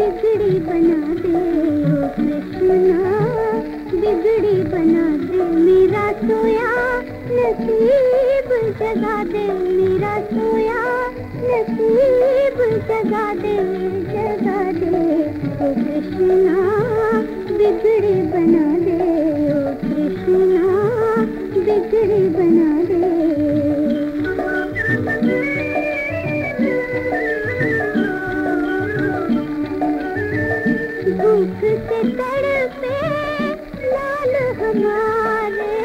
बिगड़ी बना दे ओ कृष्णा, बिगड़ी बना दे मेरा सोया, नसीब जगा दे मेरा सोया, नसीब जगा दे जगा दे ओ कृष्णा, बिगड़ी बना दे ओ कृष्णा, बिगड़ी बना भूख से तड़पे लाल हमारे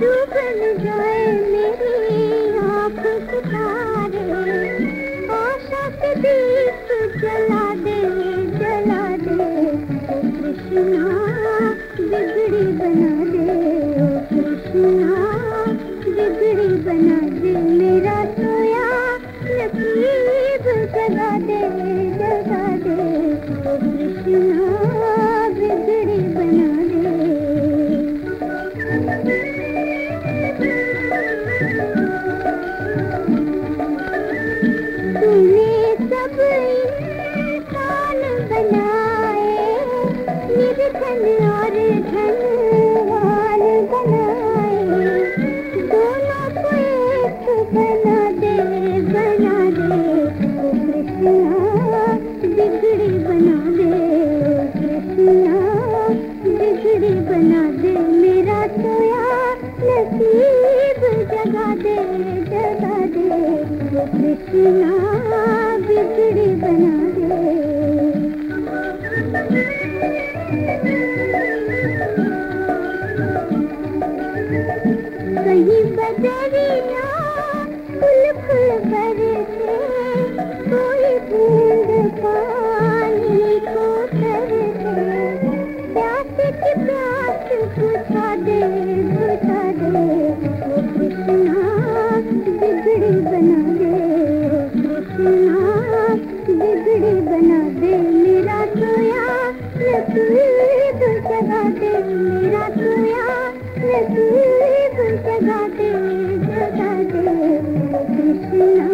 डूबन जाए मेरी आँख सितारे आशा के दीप जला दे कृष्णा बिगड़ी बना दे कृष्णा बिगड़ी बना दे मेरा सोया दे। जगा दे जगा दे कृष्णा बिगड़ी बना। जगा कृष्णा